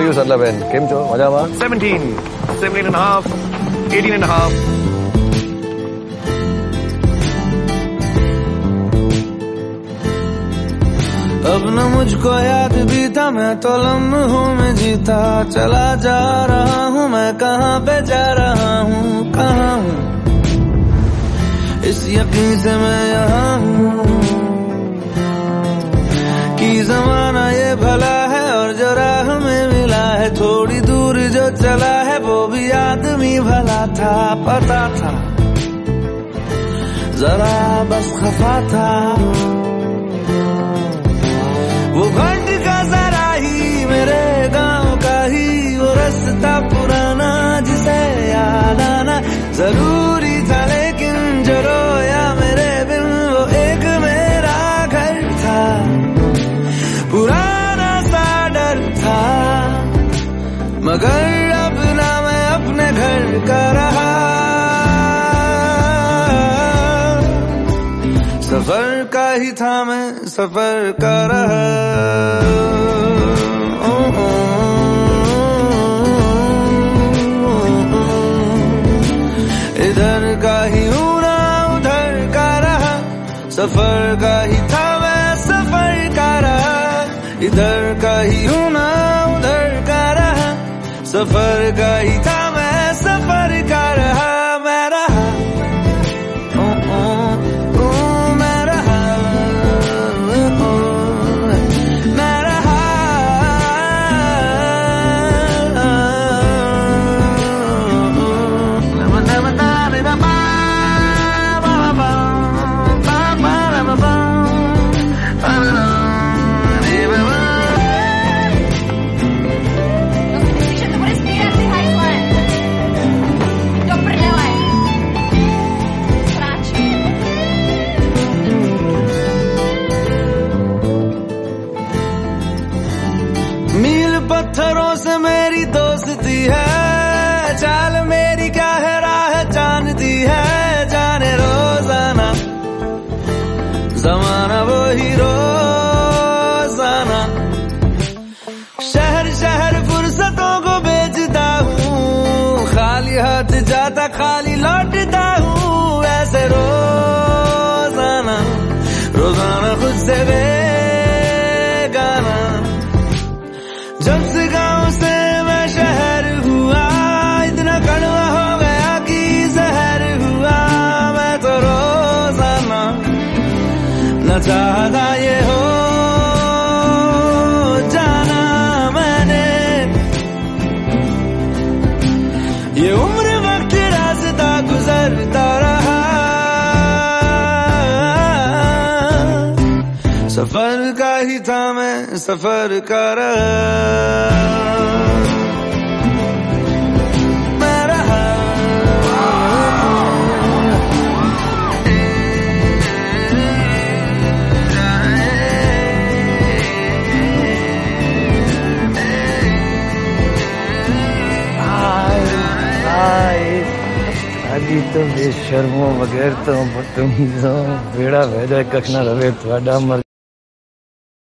for you, Sadlaben? Kim cho, majama? 17, 17 and a half, 18 and a half. अब न मुझको याद भी था मैं तो लम्हों में जीता चला जा रहा हूँ मैं कहाँ पे जा रहा हूँ कहाँ हूँ इस यकीन से मैं यहाँ हूँ कि जमाना ये भला है और जरा थोड़ी दूर जो चला है, वो भी आदमी भला था, पता था। जरा बस खफा था। वो घंट का जरा ही मेरे गाँव का ही वो रास्ता पुराना, जिसे याद आना ज़रूरी। घर का रहा। सफ़र का ही था मैं, सफ़र का रहा। इधर का ही हूँ उधर का रहा। सफ़र का ही था मैं, सफ़र का रहा। इधर का ही हूँ ना उधर का रहा। सफ़र का ही था हाथ जाता खाली लौटता हूँ। ऐसे रोज़ाना रोज़ाना खुद से बेगाना। जब से गाँव से मैं शहर हुआ, इतना कड़वा हो गया कि जहर हुआ। मैं तो रोज़ाना न चाहता ये हो सफ़र का ही था मैं, सफ़र का रहा। अभी तो बेशर्मो बगैर तो तुम ही सो बेड़ा भेजा कखना रवे थोड़ा मर